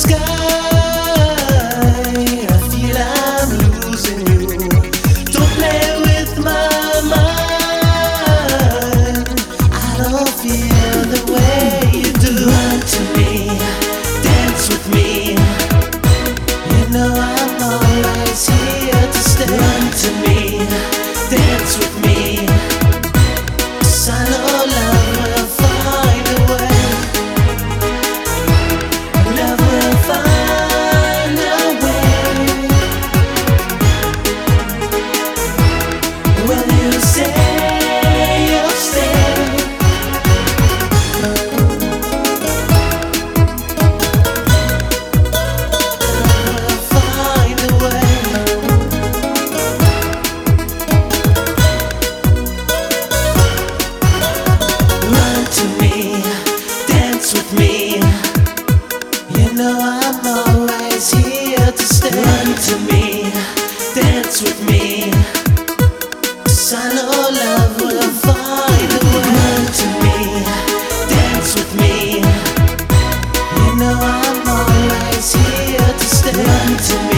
sky, to. Run to